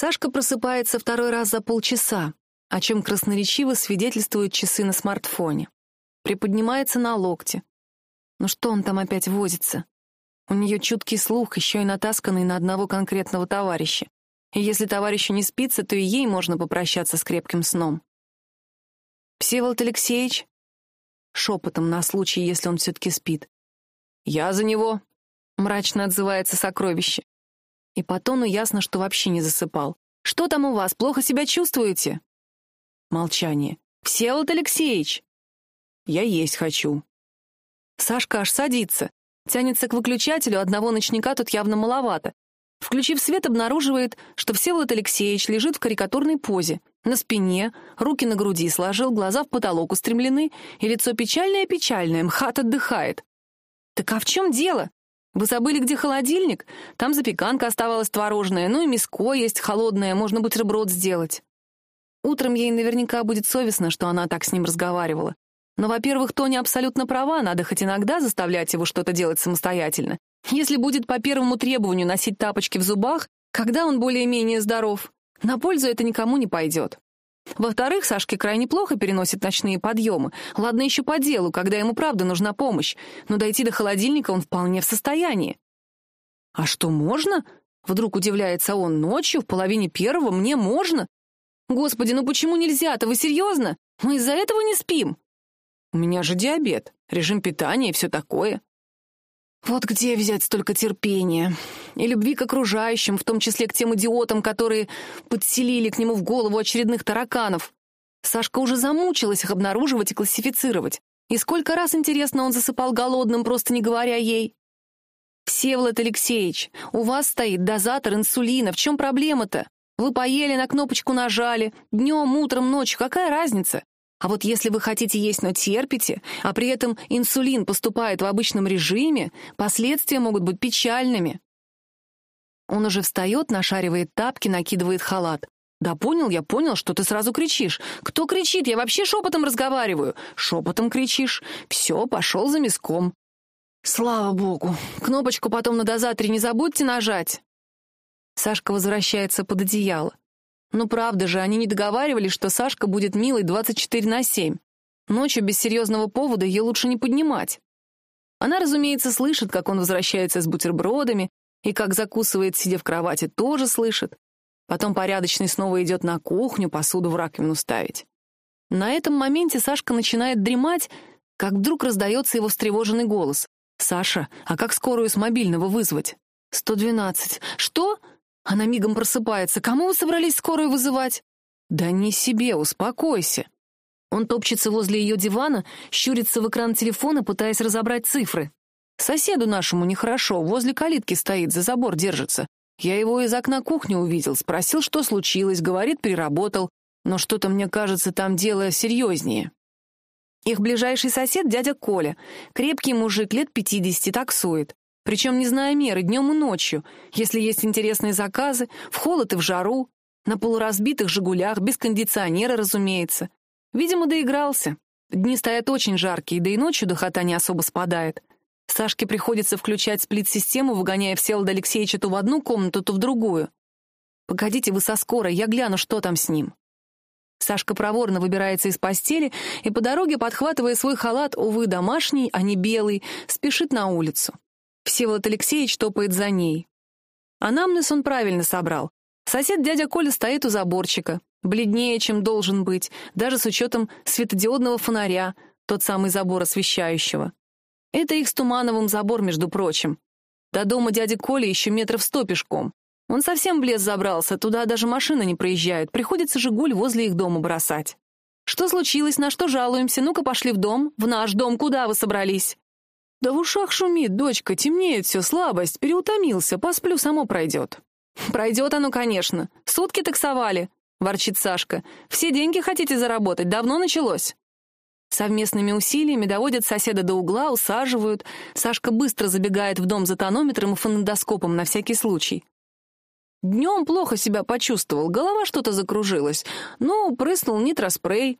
Сашка просыпается второй раз за полчаса, о чем красноречиво свидетельствуют часы на смартфоне. Приподнимается на локте. Ну что он там опять возится? У нее чуткий слух, еще и натасканный на одного конкретного товарища. И если товарищу не спится, то и ей можно попрощаться с крепким сном. «Всеволод Алексеевич?» Шепотом на случай, если он все-таки спит. «Я за него», — мрачно отзывается сокровище. И по тону ясно, что вообще не засыпал. «Что там у вас? Плохо себя чувствуете?» Молчание. «Всеволод Алексеевич!» «Я есть хочу». Сашка аж садится. Тянется к выключателю, одного ночника тут явно маловато. Включив свет, обнаруживает, что Всеволод Алексеевич лежит в карикатурной позе. На спине, руки на груди сложил, глаза в потолок устремлены, и лицо печальное-печальное, МХАТ отдыхает. «Так а в чем дело? Вы забыли, где холодильник? Там запеканка оставалась творожная, ну и миско есть холодное, можно бутерброд сделать». Утром ей наверняка будет совестно, что она так с ним разговаривала. Но, во-первых, Тоня абсолютно права, надо хоть иногда заставлять его что-то делать самостоятельно. Если будет по первому требованию носить тапочки в зубах, когда он более-менее здоров, на пользу это никому не пойдет. Во-вторых, Сашке крайне плохо переносит ночные подъемы. Ладно еще по делу, когда ему правда нужна помощь, но дойти до холодильника он вполне в состоянии. «А что, можно?» — вдруг удивляется он. «Ночью, в половине первого, мне можно? Господи, ну почему нельзя-то? Вы серьезно? Мы из-за этого не спим?» «У меня же диабет, режим питания и все такое». Вот где взять столько терпения и любви к окружающим, в том числе к тем идиотам, которые подселили к нему в голову очередных тараканов. Сашка уже замучилась их обнаруживать и классифицировать. И сколько раз, интересно, он засыпал голодным, просто не говоря ей. «Всеволод Алексеевич, у вас стоит дозатор инсулина. В чем проблема-то? Вы поели, на кнопочку нажали. Днем, утром, ночью. Какая разница? А вот если вы хотите есть, но терпите, а при этом инсулин поступает в обычном режиме, последствия могут быть печальными. Он уже встает, нашаривает тапки, накидывает халат. «Да понял, я понял, что ты сразу кричишь. Кто кричит? Я вообще шепотом разговариваю. Шепотом кричишь. Все, пошел за миском». «Слава богу! Кнопочку потом на дозаторе не забудьте нажать!» Сашка возвращается под одеяло. Ну правда же, они не договаривались, что Сашка будет милой 24 на 7. Ночью без серьезного повода ее лучше не поднимать. Она, разумеется, слышит, как он возвращается с бутербродами, и как закусывает, сидя в кровати, тоже слышит. Потом порядочный снова идет на кухню, посуду в раковину ставить. На этом моменте Сашка начинает дремать, как вдруг раздается его встревоженный голос. «Саша, а как скорую с мобильного вызвать?» «112. Что?» Она мигом просыпается. «Кому вы собрались скорую вызывать?» «Да не себе, успокойся». Он топчется возле ее дивана, щурится в экран телефона, пытаясь разобрать цифры. «Соседу нашему нехорошо, возле калитки стоит, за забор держится. Я его из окна кухни увидел, спросил, что случилось, говорит, переработал. Но что-то, мне кажется, там дело серьезнее». Их ближайший сосед — дядя Коля. Крепкий мужик, лет пятидесяти, таксует. Причем не зная меры, днем и ночью, если есть интересные заказы, в холод и в жару, на полуразбитых «Жигулях», без кондиционера, разумеется. Видимо, доигрался. Дни стоят очень жаркие, да и ночью духота не особо спадает. Сашке приходится включать сплит-систему, выгоняя Всеволода Алексеевича то в одну комнату, то в другую. «Погодите вы со скорой, я гляну, что там с ним». Сашка проворно выбирается из постели и по дороге, подхватывая свой халат, увы, домашний, а не белый, спешит на улицу. Всеволод Алексеевич топает за ней. Анамнез он правильно собрал. Сосед дядя Коля стоит у заборчика, бледнее, чем должен быть, даже с учетом светодиодного фонаря, тот самый забор освещающего. Это их с Тумановым забор, между прочим. До дома дяди Коли еще метров сто пешком. Он совсем в лес забрался, туда даже машина не проезжает, приходится «Жигуль» возле их дома бросать. Что случилось, на что жалуемся? Ну-ка пошли в дом. В наш дом, куда вы собрались? «Да в ушах шумит, дочка, темнеет все, слабость, переутомился, посплю, само пройдет». «Пройдет оно, конечно. Сутки таксовали», — ворчит Сашка. «Все деньги хотите заработать, давно началось». Совместными усилиями доводят соседа до угла, усаживают. Сашка быстро забегает в дом за тонометром и фонендоскопом на всякий случай. Днем плохо себя почувствовал, голова что-то закружилась. Ну, прыснул нитроспрей.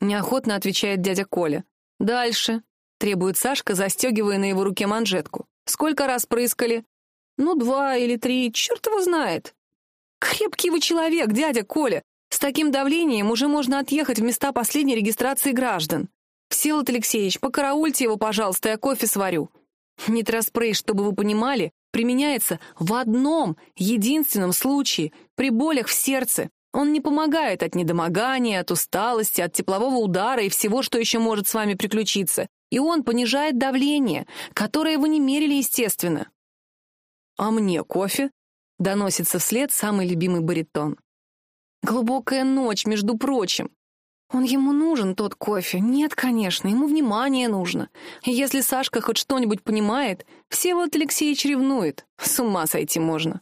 Неохотно отвечает дядя Коля. Дальше. — требует Сашка, застегивая на его руке манжетку. «Сколько раз прыскали?» «Ну, два или три, черт его знает». Крепкий вы человек, дядя Коля. С таким давлением уже можно отъехать в места последней регистрации граждан. Всеволод Алексеевич, покараульте его, пожалуйста, я кофе сварю. Нитроспрей, чтобы вы понимали, применяется в одном единственном случае при болях в сердце. Он не помогает от недомогания, от усталости, от теплового удара и всего, что еще может с вами приключиться. И он понижает давление, которое вы не мерили, естественно. «А мне кофе?» — доносится вслед самый любимый баритон. «Глубокая ночь, между прочим. Он ему нужен, тот кофе? Нет, конечно, ему внимание нужно. И если Сашка хоть что-нибудь понимает, Всеволод Алексеевич ревнует. С ума сойти можно.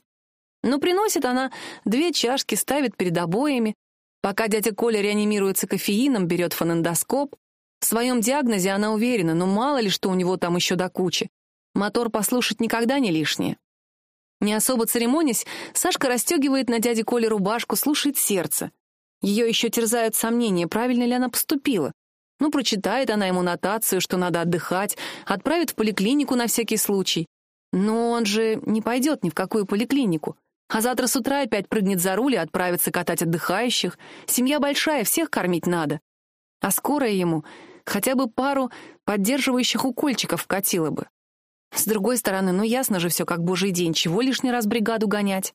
Но приносит она две чашки, ставит перед обоями. Пока дядя Коля реанимируется кофеином, берет фонендоскоп. В своем диагнозе она уверена, но мало ли что у него там еще до кучи. Мотор послушать никогда не лишнее. Не особо церемонясь, Сашка расстегивает на дяде Коле рубашку, слушает сердце. Ее еще терзают сомнения, правильно ли она поступила. Ну, прочитает она ему нотацию, что надо отдыхать, отправит в поликлинику на всякий случай. Но он же не пойдет ни в какую поликлинику. А завтра с утра опять прыгнет за руль и отправится катать отдыхающих. Семья большая, всех кормить надо. А скоро ему хотя бы пару поддерживающих укольчиков вкатило бы. С другой стороны, ну ясно же все как божий день, чего лишний раз бригаду гонять.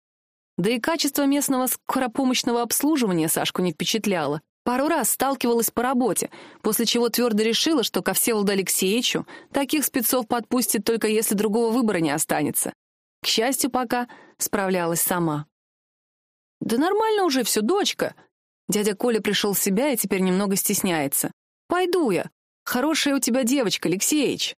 Да и качество местного скоропомощного обслуживания Сашку не впечатляло. Пару раз сталкивалась по работе, после чего твердо решила, что ко Всеволоду Алексеевичу таких спецов подпустит только если другого выбора не останется. К счастью, пока справлялась сама. «Да нормально уже все, дочка!» Дядя Коля пришел в себя и теперь немного стесняется. «Пойду я. Хорошая у тебя девочка, Алексеич».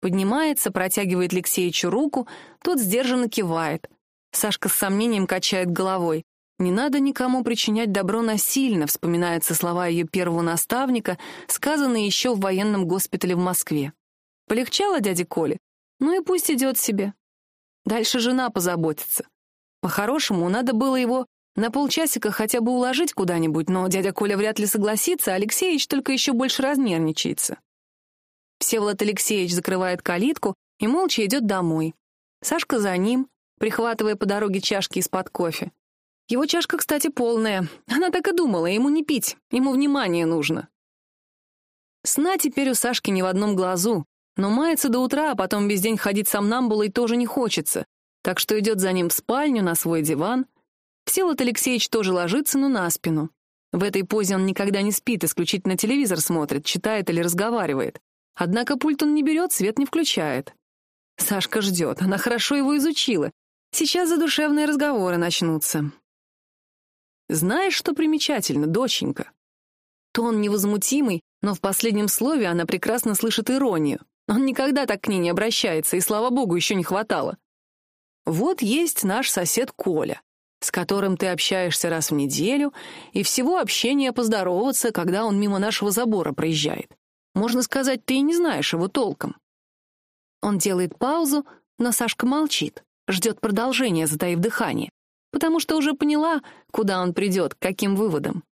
Поднимается, протягивает Алексеичу руку, тот сдержанно кивает. Сашка с сомнением качает головой. «Не надо никому причинять добро насильно», вспоминаются слова ее первого наставника, сказанные еще в военном госпитале в Москве. Полегчало дяде Коле? Ну и пусть идет себе. Дальше жена позаботится. По-хорошему, надо было его на полчасика хотя бы уложить куда-нибудь, но дядя Коля вряд ли согласится, а Алексеевич только еще больше разнервничается. Всеволод Алексеевич закрывает калитку и молча идет домой. Сашка за ним, прихватывая по дороге чашки из-под кофе. Его чашка, кстати, полная. Она так и думала, ему не пить, ему внимание нужно. Сна теперь у Сашки не в одном глазу, но мается до утра, а потом весь день ходить сомнамбулой тоже не хочется, так что идет за ним в спальню, на свой диван. Всеволод Алексеевич тоже ложится, но на спину. В этой позе он никогда не спит, исключительно телевизор смотрит, читает или разговаривает. Однако пульт он не берет, свет не включает. Сашка ждет, она хорошо его изучила, Сейчас задушевные разговоры начнутся. Знаешь, что примечательно, доченька? Тон невозмутимый, но в последнем слове она прекрасно слышит иронию. Он никогда так к ней не обращается, и, слава богу, еще не хватало. Вот есть наш сосед Коля, с которым ты общаешься раз в неделю, и всего общения поздороваться, когда он мимо нашего забора проезжает. Можно сказать, ты и не знаешь его толком. Он делает паузу, но Сашка молчит ждет продолжения, затаив дыхание, потому что уже поняла, куда он придет, к каким выводам.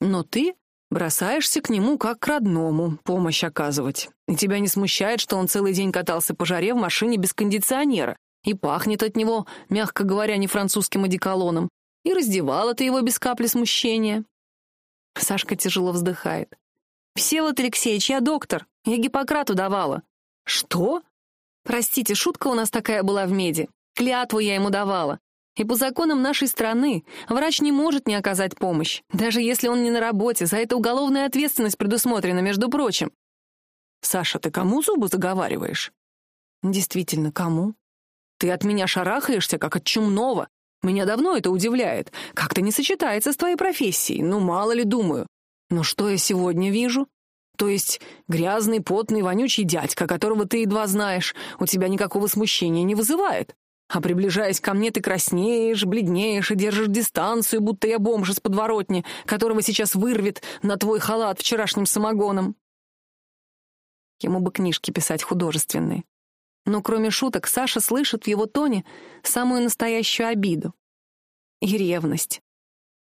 Но ты бросаешься к нему как к родному, помощь оказывать. И тебя не смущает, что он целый день катался по жаре в машине без кондиционера, и пахнет от него, мягко говоря, не французским одеколоном, и раздевала ты его без капли смущения. Сашка тяжело вздыхает. «Всеволод Алексеевич, я доктор, я Гиппократу давала». «Что?» Простите, шутка у нас такая была в меди. Клятву я ему давала. И по законам нашей страны врач не может не оказать помощь, даже если он не на работе, за это уголовная ответственность предусмотрена, между прочим. Саша, ты кому зубы заговариваешь? Действительно, кому? Ты от меня шарахаешься, как от чумного. Меня давно это удивляет. Как-то не сочетается с твоей профессией, ну, мало ли, думаю. Но что я сегодня вижу? То есть грязный, потный, вонючий дядька, которого ты едва знаешь, у тебя никакого смущения не вызывает. А приближаясь ко мне, ты краснеешь, бледнеешь и держишь дистанцию, будто я бомж из подворотни, которого сейчас вырвет на твой халат вчерашним самогоном. Ему бы книжки писать художественные. Но кроме шуток, Саша слышит в его тоне самую настоящую обиду. И ревность.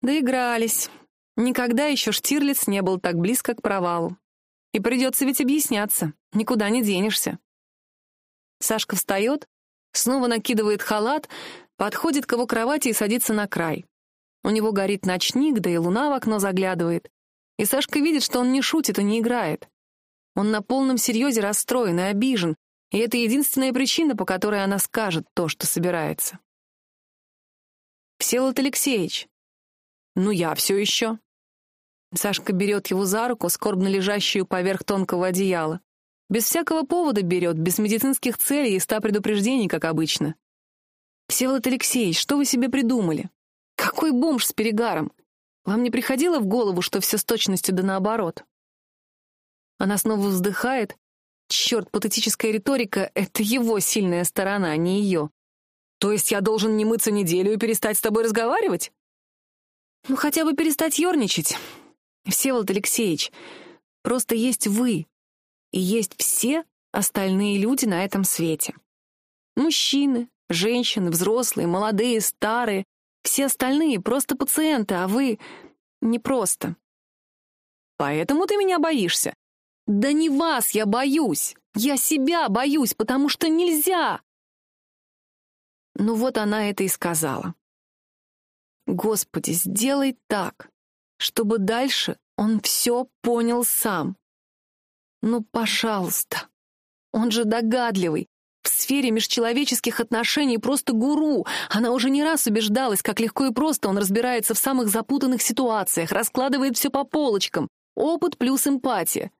Доигрались. Никогда еще Штирлиц не был так близко к провалу. И придется ведь объясняться, никуда не денешься. Сашка встает, снова накидывает халат, Подходит к его кровати и садится на край. У него горит ночник, да и луна в окно заглядывает. И Сашка видит, что он не шутит и не играет. Он на полном серьезе расстроен и обижен, и это единственная причина, по которой она скажет то, что собирается. «Всеволод Алексеевич, ну я все еще». Сашка берет его за руку, скорбно лежащую поверх тонкого одеяла. Без всякого повода берет, без медицинских целей и ста предупреждений, как обычно. «Всеволод Алексеевич, что вы себе придумали? Какой бомж с перегаром? Вам не приходило в голову, что все с точностью да наоборот?» Она снова вздыхает. Черт, патетическая риторика — это его сильная сторона, а не ее. То есть я должен не мыться неделю и перестать с тобой разговаривать? Ну, хотя бы перестать ерничать. Всеволод Алексеевич, просто есть вы, и есть все остальные люди на этом свете. Мужчины, женщины, взрослые, молодые, старые. Все остальные просто пациенты, а вы не просто. Поэтому ты меня боишься. Да не вас я боюсь. Я себя боюсь, потому что нельзя. Ну вот она это и сказала. Господи, сделай так, чтобы дальше он все понял сам. Ну, пожалуйста. Он же догадливый. В сфере межчеловеческих отношений просто гуру. Она уже не раз убеждалась, как легко и просто он разбирается в самых запутанных ситуациях, раскладывает все по полочкам. Опыт плюс эмпатия.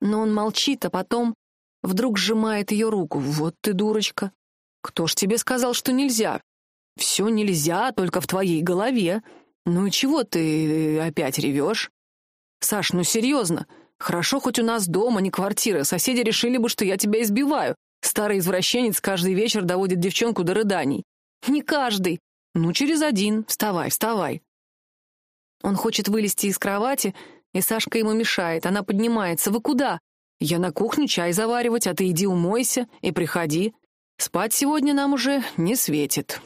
Но он молчит, а потом вдруг сжимает ее руку. «Вот ты дурочка! Кто ж тебе сказал, что нельзя? Все нельзя, только в твоей голове. Ну и чего ты опять ревешь? Саш, ну серьезно, хорошо хоть у нас дом, а не квартира. Соседи решили бы, что я тебя избиваю. Старый извращенец каждый вечер доводит девчонку до рыданий. Не каждый. Ну, через один. Вставай, вставай. Он хочет вылезти из кровати, и Сашка ему мешает. Она поднимается. «Вы куда?» «Я на кухню чай заваривать, а ты иди умойся и приходи. Спать сегодня нам уже не светит».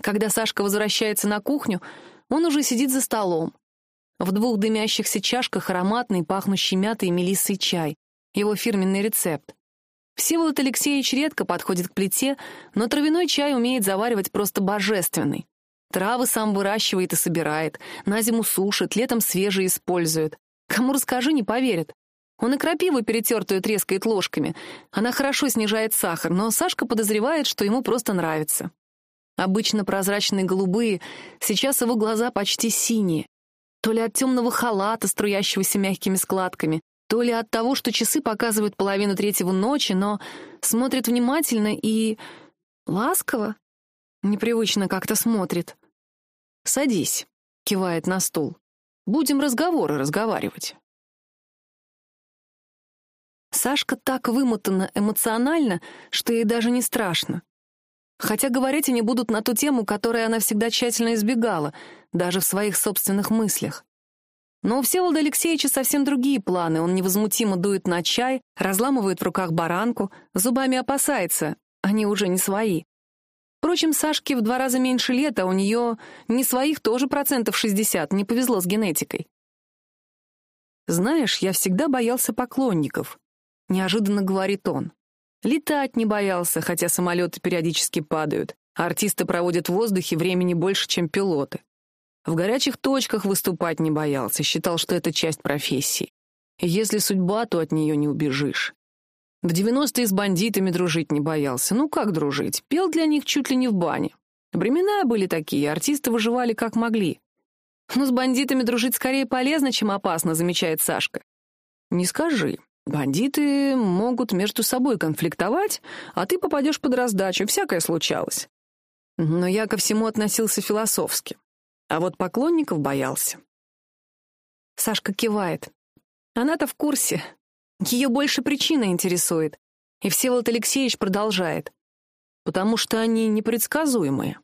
Когда Сашка возвращается на кухню, он уже сидит за столом. В двух дымящихся чашках ароматный, пахнущий мятой и мелиссой чай. Его фирменный рецепт. Всеволод Алексеевич редко подходит к плите, но травяной чай умеет заваривать просто божественный. Травы сам выращивает и собирает, на зиму сушит, летом свежие использует. Кому расскажи, не поверят. Он и крапиву перетертую трескает ложками. Она хорошо снижает сахар, но Сашка подозревает, что ему просто нравится. Обычно прозрачные голубые, сейчас его глаза почти синие. То ли от темного халата, струящегося мягкими складками, то ли от того, что часы показывают половину третьего ночи, но смотрит внимательно и... ласково. Непривычно как-то смотрит. «Садись», — кивает на стул. «Будем разговоры разговаривать». Сашка так вымотана эмоционально, что ей даже не страшно. Хотя говорить они будут на ту тему, которой она всегда тщательно избегала, даже в своих собственных мыслях. Но у Всеволода Алексеевича совсем другие планы. Он невозмутимо дует на чай, разламывает в руках баранку, зубами опасается, они уже не свои. Впрочем, Сашке в два раза меньше лет, а у нее не своих тоже процентов 60, не повезло с генетикой. «Знаешь, я всегда боялся поклонников», — неожиданно говорит он. «Летать не боялся, хотя самолеты периодически падают, а артисты проводят в воздухе времени больше, чем пилоты. В горячих точках выступать не боялся, считал, что это часть профессии. Если судьба, то от нее не убежишь. В девяностые с бандитами дружить не боялся. Ну как дружить? Пел для них чуть ли не в бане. Времена были такие, артисты выживали как могли. Но с бандитами дружить скорее полезно, чем опасно, замечает Сашка. Не скажи. Бандиты могут между собой конфликтовать, а ты попадешь под раздачу, всякое случалось. Но я ко всему относился философски. А вот поклонников боялся. Сашка кивает. Она-то в курсе. Ее больше причина интересует. И Всеволод Алексеевич продолжает. Потому что они непредсказуемые.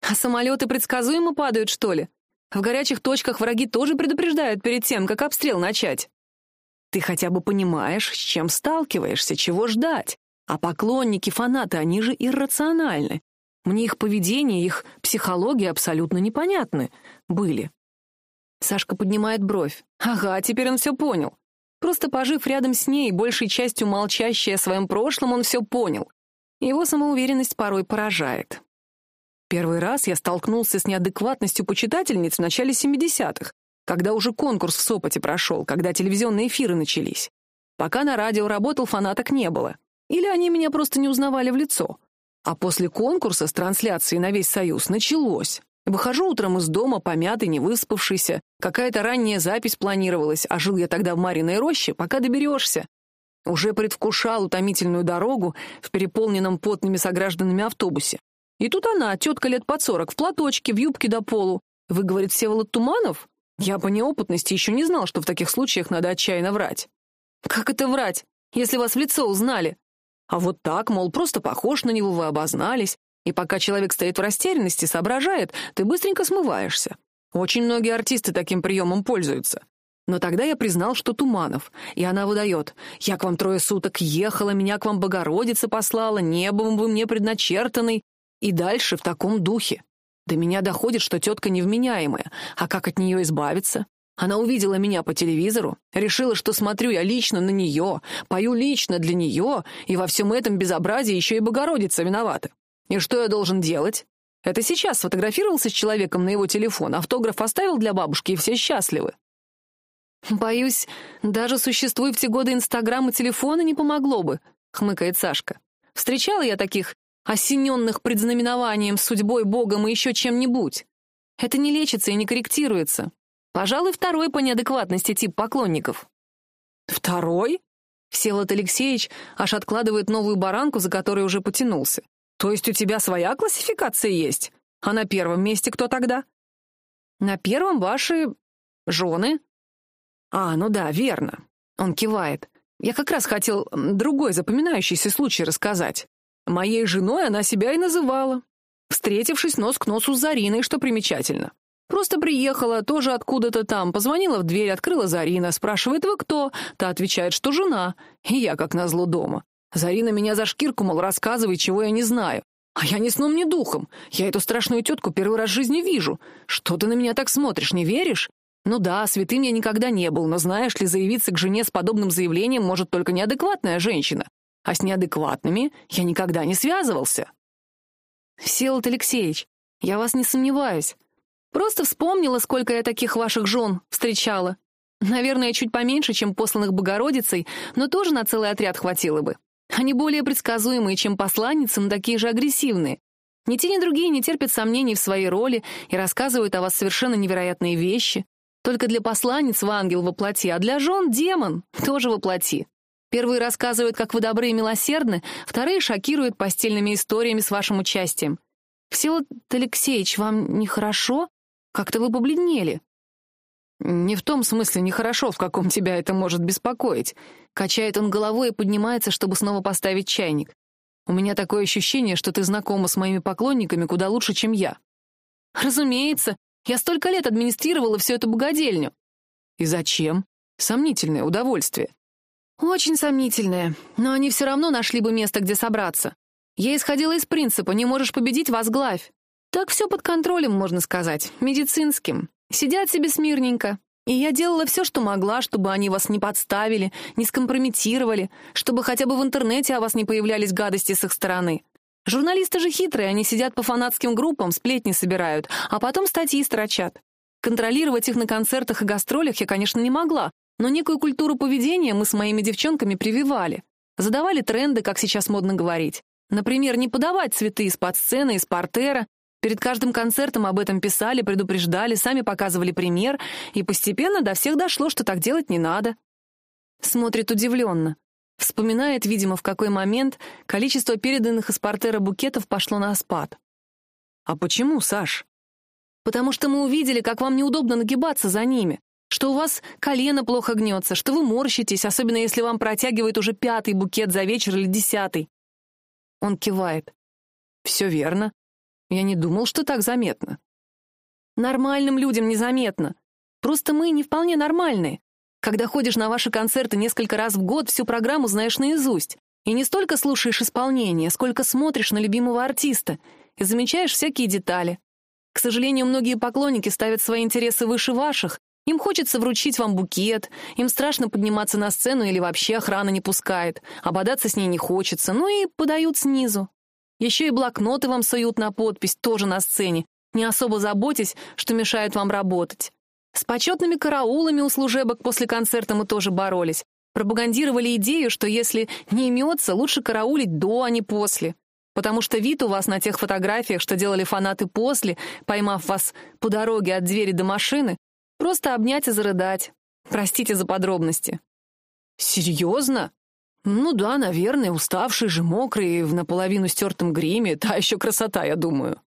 А самолеты предсказуемо падают, что ли? В горячих точках враги тоже предупреждают перед тем, как обстрел начать. Ты хотя бы понимаешь, с чем сталкиваешься, чего ждать. А поклонники, фанаты, они же иррациональны. Мне их поведение, их психология абсолютно непонятны. Были. Сашка поднимает бровь. Ага, теперь он все понял. Просто пожив рядом с ней, большей частью молчащей о своем прошлом, он все понял. Его самоуверенность порой поражает. Первый раз я столкнулся с неадекватностью почитательниц в начале 70-х, когда уже конкурс в Сопоте прошел, когда телевизионные эфиры начались. Пока на радио работал, фанаток не было. Или они меня просто не узнавали в лицо. А после конкурса с трансляцией на весь Союз началось. Выхожу утром из дома, помятый, не выспавшийся. Какая-то ранняя запись планировалась, а жил я тогда в Мариной роще, пока доберешься. Уже предвкушал утомительную дорогу в переполненном потными согражданами автобусе. И тут она, тетка лет под сорок, в платочке, в юбке до полу. Вы, говорит, Всеволод Туманов? Я по неопытности еще не знал, что в таких случаях надо отчаянно врать. Как это врать, если вас в лицо узнали? А вот так, мол, просто похож на него, вы обознались, и пока человек стоит в растерянности, соображает, ты быстренько смываешься. Очень многие артисты таким приемом пользуются. Но тогда я признал, что Туманов, и она выдает. «Я к вам трое суток ехала, меня к вам Богородица послала, небом вы мне предначертанный». И дальше в таком духе. До меня доходит, что тетка невменяемая, а как от нее избавиться? Она увидела меня по телевизору, решила, что смотрю я лично на нее, пою лично для нее, и во всем этом безобразии еще и Богородица виновата. И что я должен делать? Это сейчас сфотографировался с человеком на его телефон, автограф оставил для бабушки, и все счастливы. «Боюсь, даже существуя в те годы Инстаграм и телефона не помогло бы», — хмыкает Сашка. «Встречала я таких осененных предзнаменованием, судьбой, Богом и еще чем-нибудь. Это не лечится и не корректируется. Пожалуй, второй по неадекватности тип поклонников». «Второй?» Всеволод Алексеевич аж откладывает новую баранку, за которой уже потянулся. То есть у тебя своя классификация есть? А на первом месте кто тогда? На первом ваши жены. А, ну да, верно. Он кивает. Я как раз хотел другой запоминающийся случай рассказать. Моей женой она себя и называла. Встретившись нос к носу с Зариной, что примечательно. Просто приехала, тоже откуда-то там, позвонила в дверь, открыла Зарина, спрашивает, вы кто? Та отвечает, что жена. И я, как назло, дома. Зарина меня за шкирку, мол, рассказывай, чего я не знаю. А я ни сном, ни духом. Я эту страшную тетку первый раз в жизни вижу. Что ты на меня так смотришь, не веришь? Ну да, святым я никогда не был, но знаешь ли, заявиться к жене с подобным заявлением может только неадекватная женщина. А с неадекватными я никогда не связывался. Всеволод Алексеевич, я вас не сомневаюсь. Просто вспомнила, сколько я таких ваших жен встречала. Наверное, чуть поменьше, чем посланных Богородицей, но тоже на целый отряд хватило бы. Они более предсказуемые, чем посланницы, но такие же агрессивные. Ни те, ни другие не терпят сомнений в своей роли и рассказывают о вас совершенно невероятные вещи. Только для посланниц вы ангел воплоти, а для жен — демон, тоже воплоти. Первые рассказывают, как вы добры и милосердны, вторые шокируют постельными историями с вашим участием. Всеволод Алексеевич, вам нехорошо? Как-то вы побледнели. «Не в том смысле нехорошо, в каком тебя это может беспокоить». Качает он головой и поднимается, чтобы снова поставить чайник. «У меня такое ощущение, что ты знакома с моими поклонниками куда лучше, чем я». «Разумеется. Я столько лет администрировала всю эту богадельню». «И зачем? Сомнительное удовольствие». «Очень сомнительное. Но они все равно нашли бы место, где собраться. Я исходила из принципа «не можешь победить, возглавь». Так все под контролем, можно сказать, медицинским. Сидят себе смирненько. И я делала все, что могла, чтобы они вас не подставили, не скомпрометировали, чтобы хотя бы в интернете о вас не появлялись гадости с их стороны. Журналисты же хитрые, они сидят по фанатским группам, сплетни собирают, а потом статьи строчат. Контролировать их на концертах и гастролях я, конечно, не могла, но некую культуру поведения мы с моими девчонками прививали. Задавали тренды, как сейчас модно говорить. Например, не подавать цветы из-под сцены, из портера, Перед каждым концертом об этом писали, предупреждали, сами показывали пример, и постепенно до всех дошло, что так делать не надо. Смотрит удивленно. Вспоминает, видимо, в какой момент количество переданных из портера букетов пошло на спад. «А почему, Саш?» «Потому что мы увидели, как вам неудобно нагибаться за ними, что у вас колено плохо гнется, что вы морщитесь, особенно если вам протягивают уже пятый букет за вечер или десятый». Он кивает. «Все верно. Я не думал, что так заметно. Нормальным людям незаметно. Просто мы не вполне нормальные. Когда ходишь на ваши концерты несколько раз в год, всю программу знаешь наизусть. И не столько слушаешь исполнение, сколько смотришь на любимого артиста и замечаешь всякие детали. К сожалению, многие поклонники ставят свои интересы выше ваших, Им хочется вручить вам букет, им страшно подниматься на сцену или вообще охрана не пускает, а бодаться с ней не хочется, ну и подают снизу. Еще и блокноты вам суют на подпись, тоже на сцене, не особо заботясь, что мешают вам работать. С почетными караулами у служебок после концерта мы тоже боролись. Пропагандировали идею, что если не имется, лучше караулить до, а не после. Потому что вид у вас на тех фотографиях, что делали фанаты после, поймав вас по дороге от двери до машины, просто обнять и зарыдать. Простите за подробности. Серьезно? Ну да, наверное, уставший же, мокрый, в наполовину стертом гриме. Та еще красота, я думаю.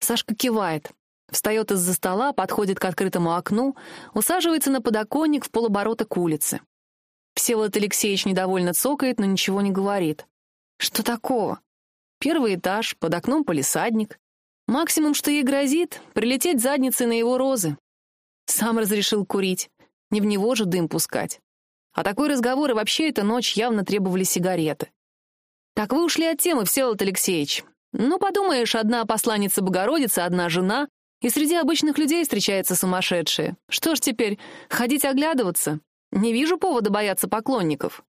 Сашка кивает. Встает из-за стола, подходит к открытому окну, усаживается на подоконник в полоборота к улице. Всеволод Алексеевич недовольно цокает, но ничего не говорит. Что такого? Первый этаж, под окном полисадник. Максимум, что ей грозит, прилететь задницей на его розы. Сам разрешил курить, не в него же дым пускать. А такой разговор и вообще эта ночь явно требовали сигареты. Так вы ушли от темы, Всеволод Алексеевич. Ну, подумаешь, одна посланница Богородицы, одна жена, и среди обычных людей встречаются сумасшедшие. Что ж теперь, ходить оглядываться? Не вижу повода бояться поклонников.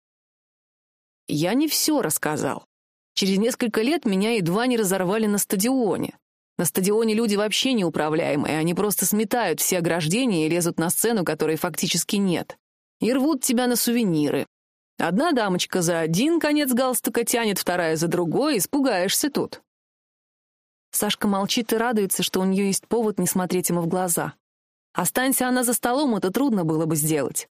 Я не все рассказал. Через несколько лет меня едва не разорвали на стадионе. На стадионе люди вообще неуправляемые, они просто сметают все ограждения и лезут на сцену, которой фактически нет. И рвут тебя на сувениры. Одна дамочка за один конец галстука тянет, вторая за другой, испугаешься тут. Сашка молчит и радуется, что у нее есть повод не смотреть ему в глаза. Останься она за столом, это трудно было бы сделать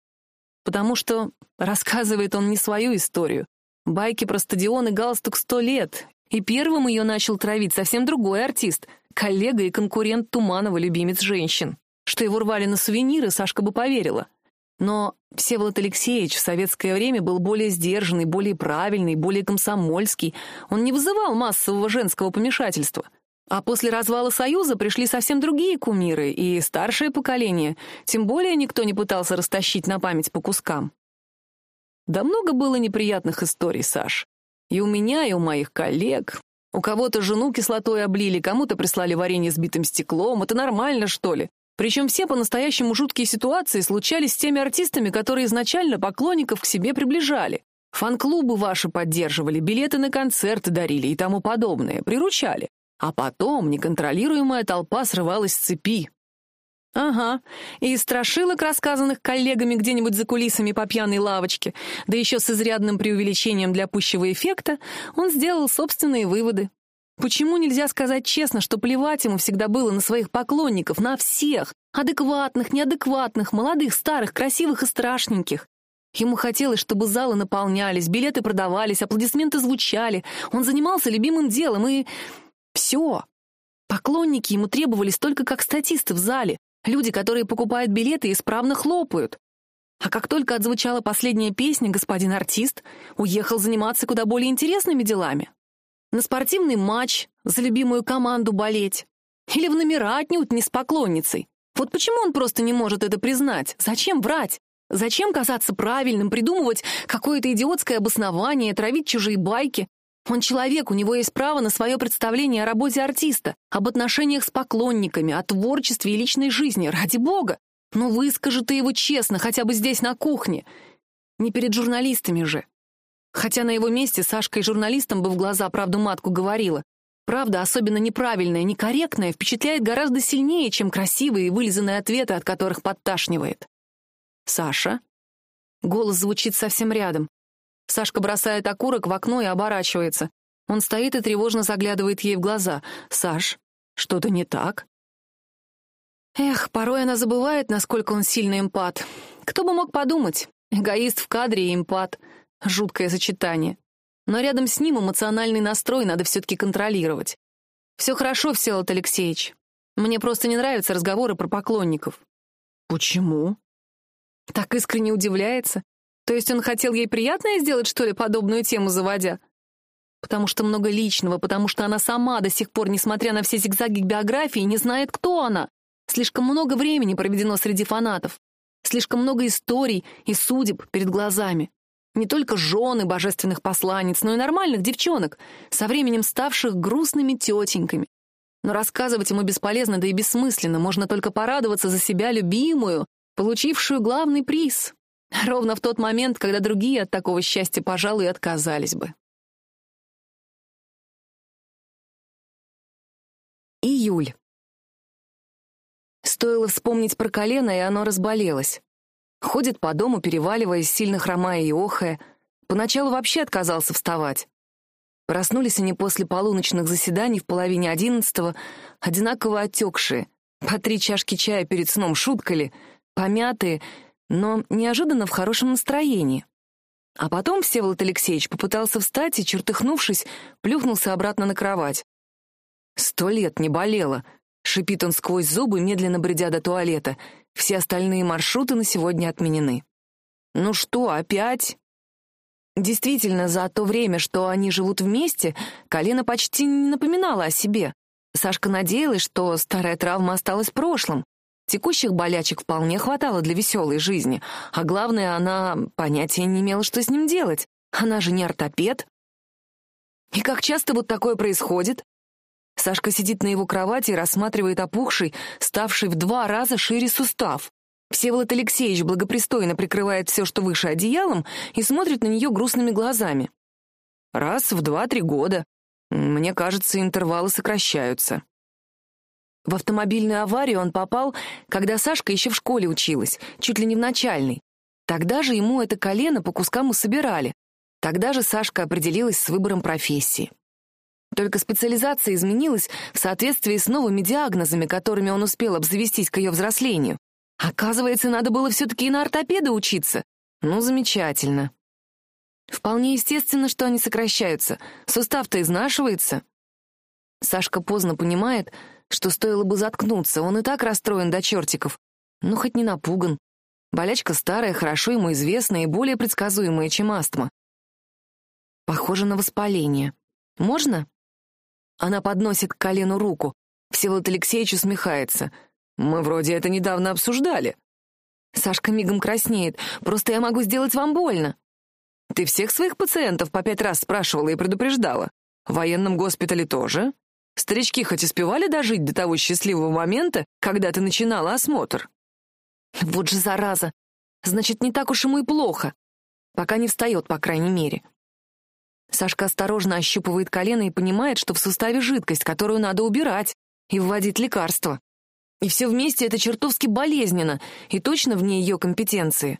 потому что рассказывает он не свою историю. Байки про стадион и галстук сто лет, и первым ее начал травить совсем другой артист, коллега и конкурент Туманова, любимец женщин. Что его рвали на сувениры, Сашка бы поверила. Но Всеволод Алексеевич в советское время был более сдержанный, более правильный, более комсомольский. Он не вызывал массового женского помешательства — а после развала Союза пришли совсем другие кумиры, и старшее поколение, тем более никто не пытался растащить на память по кускам. Да много было неприятных историй, Саш. И у меня, и у моих коллег. У кого-то жену кислотой облили, кому-то прислали варенье с битым стеклом. Это нормально, что ли? Причем все по-настоящему жуткие ситуации случались с теми артистами, которые изначально поклонников к себе приближали. Фан-клубы ваши поддерживали, билеты на концерты дарили и тому подобное, приручали. А потом неконтролируемая толпа срывалась с цепи. Ага, и страшилок, рассказанных коллегами где-нибудь за кулисами по пьяной лавочке, да еще с изрядным преувеличением для пущего эффекта, он сделал собственные выводы. Почему нельзя сказать честно, что плевать ему всегда было на своих поклонников, на всех, адекватных, неадекватных, молодых, старых, красивых и страшненьких? Ему хотелось, чтобы залы наполнялись, билеты продавались, аплодисменты звучали, он занимался любимым делом и... Все. Поклонники ему требовались только как статисты в зале, люди, которые покупают билеты и исправно хлопают. А как только отзвучала последняя песня, господин артист уехал заниматься куда более интересными делами. На спортивный матч, за любимую команду болеть. Или в номера отнюдь не с поклонницей. Вот почему он просто не может это признать? Зачем врать? Зачем казаться правильным, придумывать какое-то идиотское обоснование, травить чужие байки? Он человек, у него есть право на свое представление о работе артиста, об отношениях с поклонниками, о творчестве и личной жизни. Ради бога! Ну выскажи ты его честно, хотя бы здесь, на кухне. Не перед журналистами же. Хотя на его месте Сашка и журналистам бы в глаза правду матку говорила. Правда, особенно неправильная, некорректная, впечатляет гораздо сильнее, чем красивые и вылизанные ответы, от которых подташнивает. «Саша?» Голос звучит совсем рядом. Сашка бросает окурок в окно и оборачивается. Он стоит и тревожно заглядывает ей в глаза. «Саш, что-то не так?» Эх, порой она забывает, насколько он сильный эмпат. Кто бы мог подумать? Эгоист в кадре и эмпат. Жуткое сочетание. Но рядом с ним эмоциональный настрой надо все-таки контролировать. Все хорошо, Всеволод Алексеевич. Мне просто не нравятся разговоры про поклонников. Почему? Так искренне удивляется. То есть он хотел ей приятное сделать, что ли, подобную тему заводя? Потому что много личного, потому что она сама до сих пор, несмотря на все зигзаги биографии, не знает, кто она. Слишком много времени проведено среди фанатов. Слишком много историй и судеб перед глазами. Не только жены божественных посланниц, но и нормальных девчонок, со временем ставших грустными тетеньками. Но рассказывать ему бесполезно, да и бессмысленно. Можно только порадоваться за себя любимую, получившую главный приз. Ровно в тот момент, когда другие от такого счастья, пожалуй, отказались бы. Июль. Стоило вспомнить про колено, и оно разболелось. Ходит по дому, переваливаясь, сильно хромая и охая. Поначалу вообще отказался вставать. Проснулись они после полуночных заседаний в половине одиннадцатого, одинаково отекшие. По три чашки чая перед сном шуткали, помятые, но неожиданно в хорошем настроении. А потом Всеволод Алексеевич попытался встать и, чертыхнувшись, плюхнулся обратно на кровать. «Сто лет не болело», — шипит он сквозь зубы, медленно бредя до туалета. «Все остальные маршруты на сегодня отменены». «Ну что, опять?» Действительно, за то время, что они живут вместе, колено почти не напоминало о себе. Сашка надеялась, что старая травма осталась в прошлом. Текущих болячек вполне хватало для веселой жизни, а главное, она понятия не имела, что с ним делать. Она же не ортопед. И как часто вот такое происходит? Сашка сидит на его кровати и рассматривает опухший, ставший в два раза шире сустав. Всеволод Алексеевич благопристойно прикрывает все, что выше одеялом, и смотрит на нее грустными глазами. Раз в два-три года. Мне кажется, интервалы сокращаются. В автомобильную аварию он попал, когда Сашка еще в школе училась, чуть ли не в начальной. Тогда же ему это колено по кускам и собирали. Тогда же Сашка определилась с выбором профессии. Только специализация изменилась в соответствии с новыми диагнозами, которыми он успел обзавестись к ее взрослению. Оказывается, надо было все-таки и на ортопеда учиться. Ну, замечательно. Вполне естественно, что они сокращаются. Сустав-то изнашивается. Сашка поздно понимает, что стоило бы заткнуться, он и так расстроен до чертиков. Ну, хоть не напуган. Болячка старая, хорошо ему известная и более предсказуемая, чем астма. Похоже на воспаление. Можно? Она подносит к колену руку. Всеволод Алексеевич усмехается. «Мы вроде это недавно обсуждали». Сашка мигом краснеет. «Просто я могу сделать вам больно». «Ты всех своих пациентов по пять раз спрашивала и предупреждала. В военном госпитале тоже. Старички хоть успевали дожить до того счастливого момента, когда ты начинала осмотр?» «Вот же зараза! Значит, не так уж ему и плохо. Пока не встает, по крайней мере». Сашка осторожно ощупывает колено и понимает, что в суставе жидкость, которую надо убирать и вводить лекарства. И все вместе это чертовски болезненно, и точно вне ее компетенции.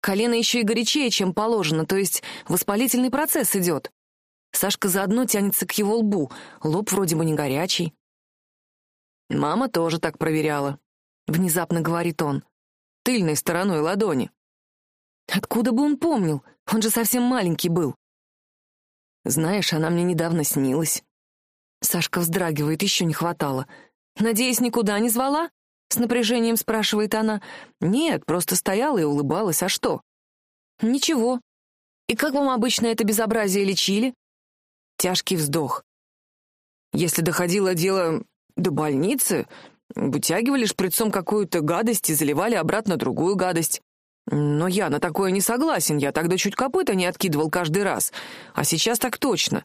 Колено еще и горячее, чем положено, то есть воспалительный процесс идет. Сашка заодно тянется к его лбу, лоб вроде бы не горячий. «Мама тоже так проверяла», — внезапно говорит он, — «тыльной стороной ладони». Откуда бы он помнил? Он же совсем маленький был. Знаешь, она мне недавно снилась. Сашка вздрагивает, еще не хватало. «Надеюсь, никуда не звала?» — с напряжением спрашивает она. «Нет, просто стояла и улыбалась, а что?» «Ничего. И как вам обычно это безобразие лечили?» Тяжкий вздох. «Если доходило дело до больницы, вытягивали шприцом какую-то гадость и заливали обратно другую гадость. Но я на такое не согласен, я тогда чуть копыта не откидывал каждый раз, а сейчас так точно.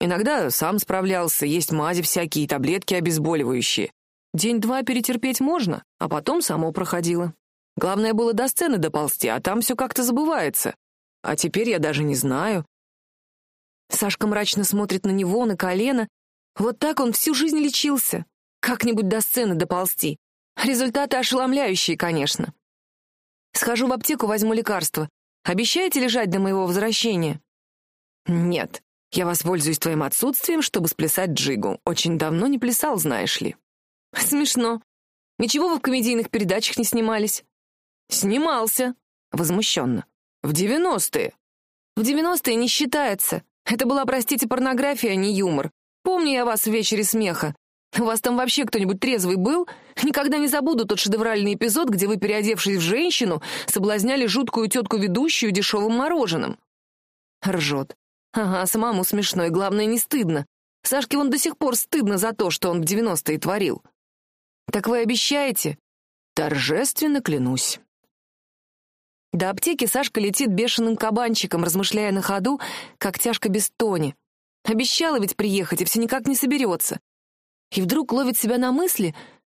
Иногда сам справлялся, есть мази всякие, таблетки обезболивающие. День-два перетерпеть можно, а потом само проходило. Главное было до сцены доползти, а там все как-то забывается. А теперь я даже не знаю. Сашка мрачно смотрит на него, на колено. Вот так он всю жизнь лечился. Как-нибудь до сцены доползти. Результаты ошеломляющие, конечно. Схожу в аптеку, возьму лекарство. Обещаете лежать до моего возвращения? Нет. Я воспользуюсь твоим отсутствием, чтобы сплясать джигу. Очень давно не плясал, знаешь ли. Смешно. Ничего вы в комедийных передачах не снимались? Снимался. Возмущенно. В девяностые. В девяностые не считается. Это была, простите, порнография, а не юмор. Помню я вас в вечере смеха. У вас там вообще кто-нибудь трезвый был? Никогда не забуду тот шедевральный эпизод, где вы, переодевшись в женщину, соблазняли жуткую тетку-ведущую дешевым мороженым. Ржет. Ага, самому смешно, и главное, не стыдно. Сашке вон до сих пор стыдно за то, что он в девяностые творил. Так вы обещаете? Торжественно клянусь. До аптеки Сашка летит бешеным кабанчиком, размышляя на ходу, как тяжко без Тони. Обещала ведь приехать, и все никак не соберется. И вдруг ловит себя на мысли,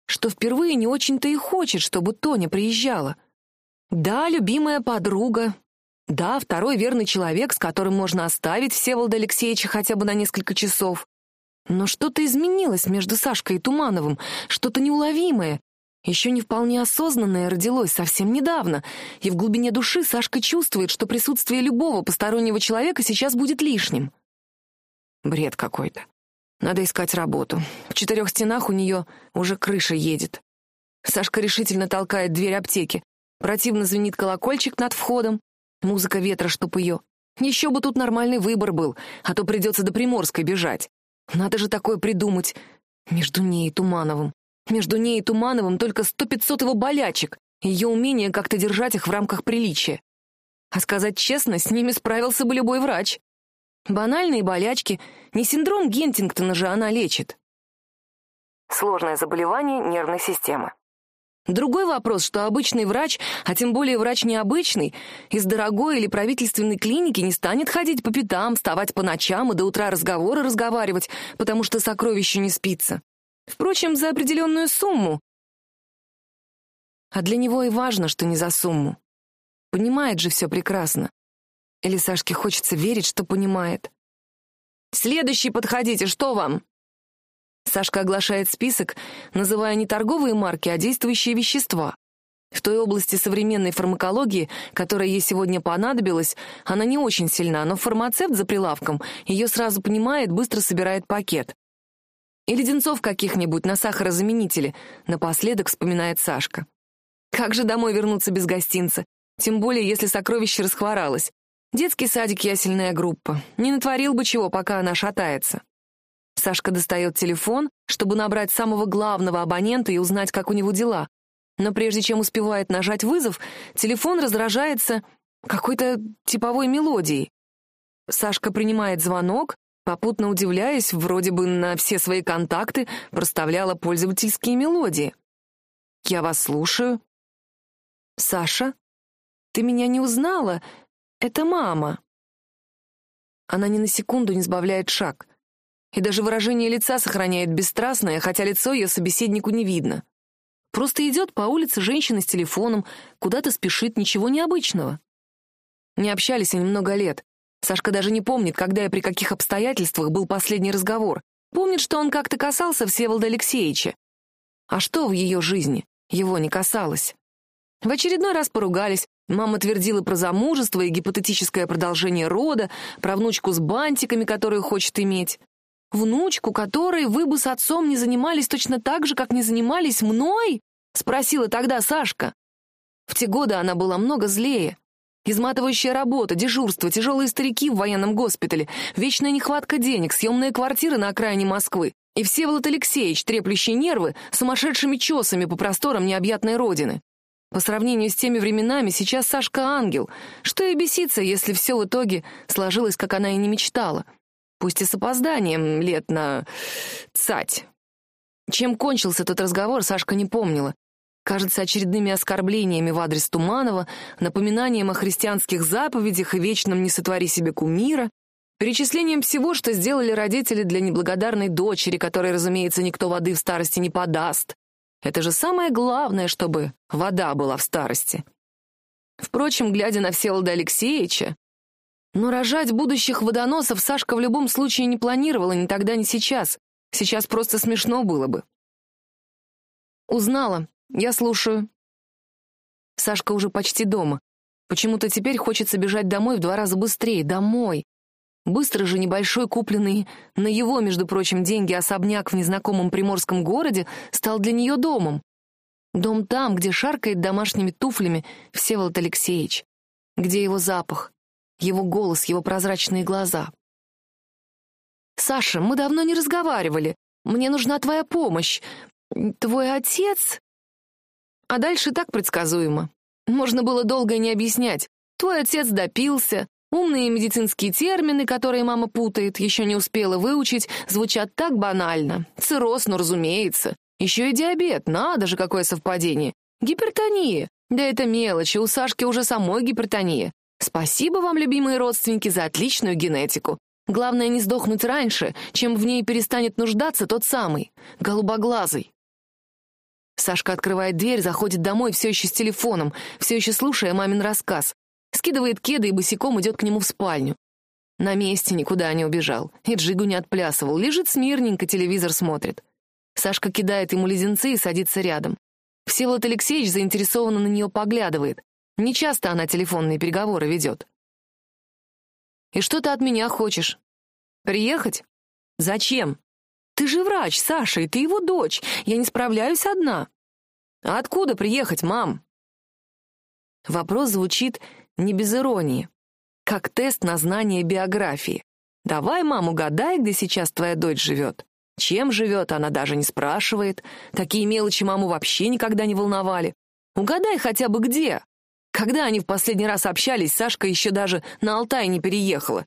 что впервые не очень-то и хочет, чтобы Тоня приезжала. Да, любимая подруга, да, второй верный человек, с которым можно оставить Всеволода Алексеевича хотя бы на несколько часов. Но что-то изменилось между Сашкой и Тумановым, что-то неуловимое, еще не вполне осознанное родилось совсем недавно, и в глубине души Сашка чувствует, что присутствие любого постороннего человека сейчас будет лишним. Бред какой-то. Надо искать работу. В четырех стенах у нее уже крыша едет. Сашка решительно толкает дверь аптеки. Противно звенит колокольчик над входом. Музыка ветра, чтоб ее. Еще бы тут нормальный выбор был, а то придется до Приморской бежать. Надо же такое придумать. Между ней и Тумановым. Между ней и Тумановым только сто-пятьсот его болячек, ее умение как-то держать их в рамках приличия. А сказать честно, с ними справился бы любой врач. Банальные болячки, не синдром Гентингтона же она лечит. Сложное заболевание нервной системы. Другой вопрос, что обычный врач, а тем более врач необычный, из дорогой или правительственной клиники не станет ходить по пятам, вставать по ночам и до утра разговоры разговаривать, потому что сокровищу не спится. Впрочем, за определенную сумму. А для него и важно, что не за сумму. Понимает же все прекрасно. Или Сашке хочется верить, что понимает. «Следующий подходите, что вам?» Сашка оглашает список, называя не торговые марки, а действующие вещества. В той области современной фармакологии, которая ей сегодня понадобилась, она не очень сильна, но фармацевт за прилавком ее сразу понимает, быстро собирает пакет. И леденцов каких-нибудь на сахарозаменителе, напоследок вспоминает Сашка. Как же домой вернуться без гостинца? Тем более, если сокровище расхворалось. Детский садик ясельная группа. Не натворил бы чего, пока она шатается. Сашка достает телефон, чтобы набрать самого главного абонента и узнать, как у него дела. Но прежде чем успевает нажать вызов, телефон раздражается какой-то типовой мелодией. Сашка принимает звонок, попутно удивляясь, вроде бы на все свои контакты проставляла пользовательские мелодии. «Я вас слушаю». «Саша, ты меня не узнала? Это мама». Она ни на секунду не сбавляет шаг и даже выражение лица сохраняет бесстрастное, хотя лицо ее собеседнику не видно. Просто идет по улице женщина с телефоном, куда-то спешит, ничего необычного. Не общались они много лет. Сашка даже не помнит, когда и при каких обстоятельствах был последний разговор. Помнит, что он как-то касался Всеволода Алексеевича. А что в ее жизни его не касалось? В очередной раз поругались, мама твердила про замужество и гипотетическое продолжение рода, про внучку с бантиками, которую хочет иметь. Внучку, которой вы бы с отцом не занимались точно так же, как не занимались мной? Спросила тогда Сашка. В те годы она была много злее. Изматывающая работа, дежурство, тяжелые старики в военном госпитале, вечная нехватка денег, съемные квартиры на окраине Москвы. И Всеволод Алексеевич, треплющий нервы, сумасшедшими чесами по просторам необъятной родины. По сравнению с теми временами, сейчас Сашка ангел. Что и беситься, если все в итоге сложилось, как она и не мечтала пусть и с опозданием лет на цать. Чем кончился тот разговор, Сашка не помнила. Кажется, очередными оскорблениями в адрес Туманова, напоминанием о христианских заповедях и вечном «не сотвори себе кумира», перечислением всего, что сделали родители для неблагодарной дочери, которой, разумеется, никто воды в старости не подаст. Это же самое главное, чтобы вода была в старости. Впрочем, глядя на Всеволода Алексеевича, но рожать будущих водоносов Сашка в любом случае не планировала ни тогда, ни сейчас. Сейчас просто смешно было бы. Узнала. Я слушаю. Сашка уже почти дома. Почему-то теперь хочется бежать домой в два раза быстрее. Домой. Быстро же небольшой купленный на его, между прочим, деньги особняк в незнакомом приморском городе стал для нее домом. Дом там, где шаркает домашними туфлями Всеволод Алексеевич. Где его запах, его голос, его прозрачные глаза. «Саша, мы давно не разговаривали. Мне нужна твоя помощь. Твой отец...» А дальше так предсказуемо. Можно было долго не объяснять. Твой отец допился, умные медицинские термины, которые мама путает, еще не успела выучить, звучат так банально. Цирроз, ну разумеется. Еще и диабет, надо же, какое совпадение. Гипертония. Да это мелочи, у Сашки уже самой гипертония. Спасибо вам, любимые родственники, за отличную генетику. Главное не сдохнуть раньше, чем в ней перестанет нуждаться тот самый, голубоглазый. Сашка открывает дверь, заходит домой все еще с телефоном, все еще слушая мамин рассказ. Скидывает кеды и босиком идет к нему в спальню. На месте никуда не убежал, и джигу не отплясывал, лежит смирненько, телевизор смотрит. Сашка кидает ему леденцы и садится рядом. Всеволод Алексеевич заинтересованно на нее поглядывает. Не часто она телефонные переговоры ведет. «И что ты от меня хочешь? Приехать? Зачем? Ты же врач, Саша, и ты его дочь. Я не справляюсь одна». «А откуда приехать, мам?» Вопрос звучит не без иронии, как тест на знание биографии. «Давай, мам, угадай, где сейчас твоя дочь живет». Чем живет, она даже не спрашивает. Такие мелочи маму вообще никогда не волновали. Угадай хотя бы где. Когда они в последний раз общались, Сашка еще даже на Алтай не переехала.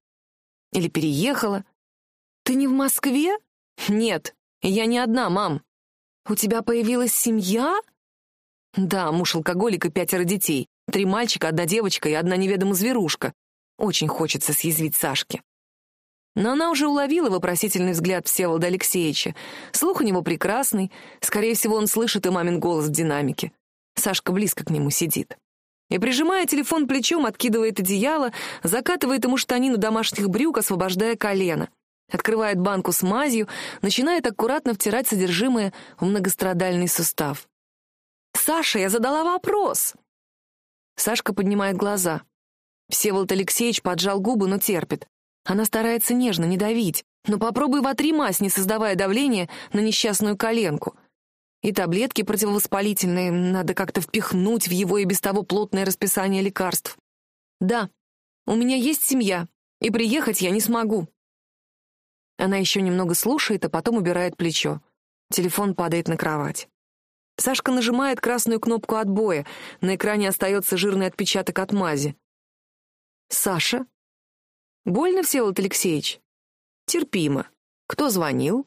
Или переехала. Ты не в Москве? Нет, я не одна, мам. У тебя появилась семья? Да, муж алкоголик и пятеро детей. Три мальчика, одна девочка и одна неведомая зверушка. Очень хочется съязвить Сашке. Но она уже уловила вопросительный взгляд Всеволода Алексеевича. Слух у него прекрасный. Скорее всего, он слышит и мамин голос в динамике. Сашка близко к нему сидит. И, прижимая телефон плечом, откидывает одеяло, закатывает ему штанину домашних брюк, освобождая колено. Открывает банку с мазью, начинает аккуратно втирать содержимое в многострадальный сустав. «Саша, я задала вопрос!» Сашка поднимает глаза. Всеволод Алексеевич поджал губы, но терпит. Она старается нежно, не давить, но попробуй вотри мазь, не создавая давления на несчастную коленку. И таблетки противовоспалительные надо как-то впихнуть в его и без того плотное расписание лекарств. Да, у меня есть семья, и приехать я не смогу. Она еще немного слушает, а потом убирает плечо. Телефон падает на кровать. Сашка нажимает красную кнопку отбоя. На экране остается жирный отпечаток от мази. «Саша?» Больно, Всеволод Алексеевич? Терпимо. Кто звонил?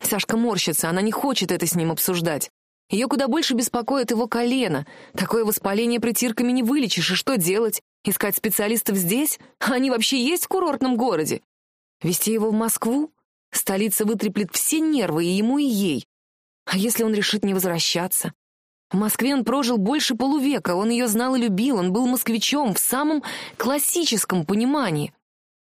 Сашка морщится, она не хочет это с ним обсуждать. Ее куда больше беспокоит его колено. Такое воспаление притирками не вылечишь, и что делать? Искать специалистов здесь? Они вообще есть в курортном городе? Вести его в Москву? Столица вытреплет все нервы и ему, и ей. А если он решит не возвращаться? В Москве он прожил больше полувека, он ее знал и любил, он был москвичом в самом классическом понимании.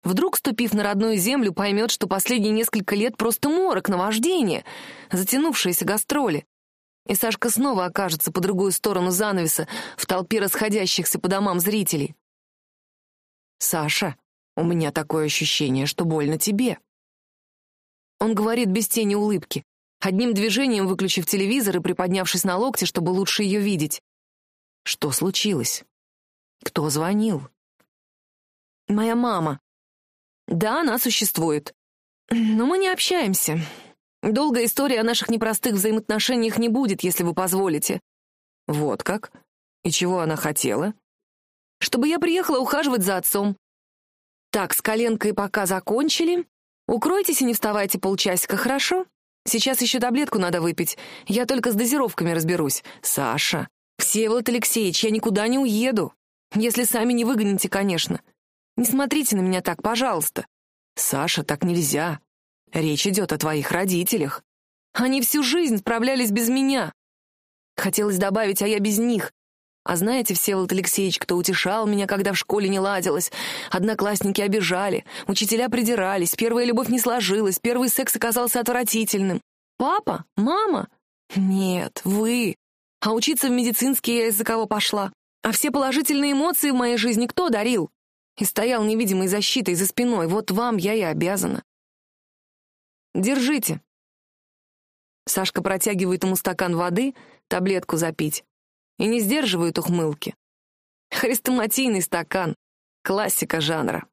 Вдруг, ступив на родную землю, поймет, что последние несколько лет просто морок, наваждение, затянувшиеся гастроли. И Сашка снова окажется по другую сторону занавеса в толпе расходящихся по домам зрителей. «Саша, у меня такое ощущение, что больно тебе». Он говорит без тени улыбки одним движением выключив телевизор и приподнявшись на локте, чтобы лучше ее видеть. Что случилось? Кто звонил? Моя мама. Да, она существует. Но мы не общаемся. Долгая история о наших непростых взаимоотношениях не будет, если вы позволите. Вот как? И чего она хотела? Чтобы я приехала ухаживать за отцом. Так, с коленкой пока закончили. Укройтесь и не вставайте полчасика, хорошо? Сейчас еще таблетку надо выпить. Я только с дозировками разберусь. Саша, Всеволод Алексеевич, я никуда не уеду. Если сами не выгоните, конечно. Не смотрите на меня так, пожалуйста. Саша, так нельзя. Речь идет о твоих родителях. Они всю жизнь справлялись без меня. Хотелось добавить, а я без них. А знаете, Всеволод Алексеевич, кто утешал меня, когда в школе не ладилось? Одноклассники обижали, учителя придирались, первая любовь не сложилась, первый секс оказался отвратительным. Папа? Мама? Нет, вы. А учиться в медицинский я из-за кого пошла? А все положительные эмоции в моей жизни кто дарил? И стоял невидимой защитой за спиной. Вот вам я и обязана. Держите. Сашка протягивает ему стакан воды, таблетку запить и не сдерживают ухмылки. Хрестоматийный стакан. Классика жанра.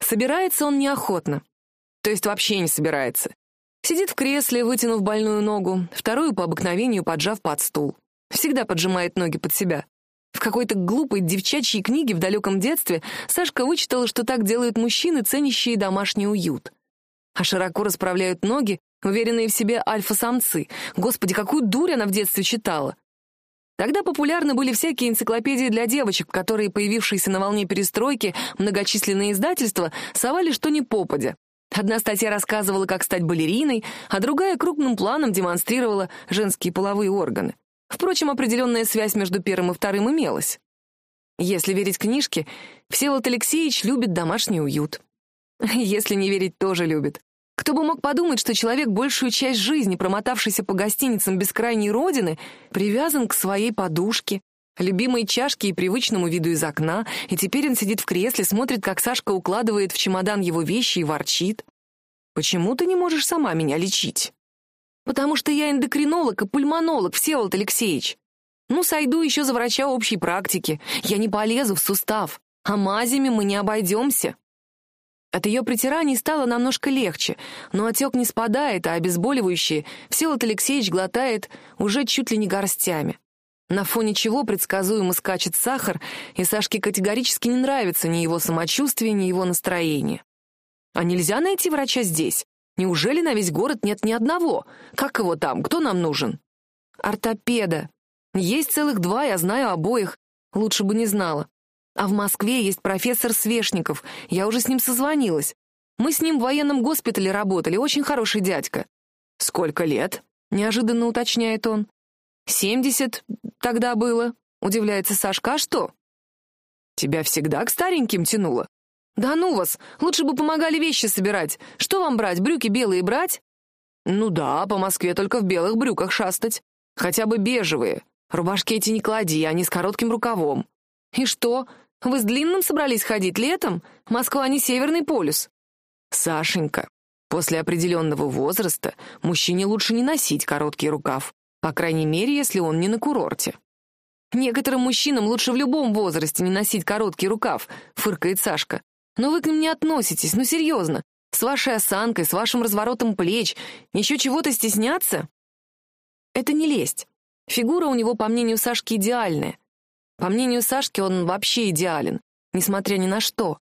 Собирается он неохотно. То есть вообще не собирается. Сидит в кресле, вытянув больную ногу, вторую по обыкновению поджав под стул. Всегда поджимает ноги под себя. В какой-то глупой девчачьей книге в далеком детстве Сашка вычитала, что так делают мужчины, ценящие домашний уют. А широко расправляют ноги Уверенные в себе альфа-самцы. Господи, какую дурь она в детстве читала. Тогда популярны были всякие энциклопедии для девочек, которые, появившиеся на волне перестройки, многочисленные издательства, совали что ни попадя. Одна статья рассказывала, как стать балериной, а другая крупным планом демонстрировала женские половые органы. Впрочем, определенная связь между первым и вторым имелась. Если верить книжке, Всеволод Алексеевич любит домашний уют. Если не верить, тоже любит. Кто бы мог подумать, что человек большую часть жизни, промотавшийся по гостиницам бескрайней родины, привязан к своей подушке, любимой чашке и привычному виду из окна, и теперь он сидит в кресле, смотрит, как Сашка укладывает в чемодан его вещи и ворчит. «Почему ты не можешь сама меня лечить?» «Потому что я эндокринолог и пульмонолог, Всеволод Алексеевич. Ну, сойду еще за врача общей практики. Я не полезу в сустав, а мазями мы не обойдемся». От ее притираний стало намножко легче, но отек не спадает, а обезболивающие Всеволод Алексеевич глотает уже чуть ли не горстями. На фоне чего предсказуемо скачет сахар, и Сашке категорически не нравится ни его самочувствие, ни его настроение. А нельзя найти врача здесь? Неужели на весь город нет ни одного? Как его там? Кто нам нужен? Ортопеда. Есть целых два, я знаю обоих. Лучше бы не знала. А в Москве есть профессор Свешников. Я уже с ним созвонилась. Мы с ним в военном госпитале работали, очень хороший дядька. Сколько лет? Неожиданно уточняет он. «Семьдесят тогда было», — удивляется Сашка. «А что?» «Тебя всегда к стареньким тянуло?» «Да ну вас! Лучше бы помогали вещи собирать. Что вам брать, брюки белые брать?» «Ну да, по Москве только в белых брюках шастать. Хотя бы бежевые. Рубашки эти не клади, они с коротким рукавом». «И что? Вы с длинным собрались ходить летом? Москва не Северный полюс». «Сашенька, после определенного возраста мужчине лучше не носить короткий рукав. По крайней мере, если он не на курорте. «Некоторым мужчинам лучше в любом возрасте не носить короткий рукав», — фыркает Сашка. «Но вы к ним не относитесь, ну серьезно. С вашей осанкой, с вашим разворотом плеч. Еще чего-то стесняться?» Это не лесть. Фигура у него, по мнению Сашки, идеальная. По мнению Сашки, он вообще идеален, несмотря ни на что.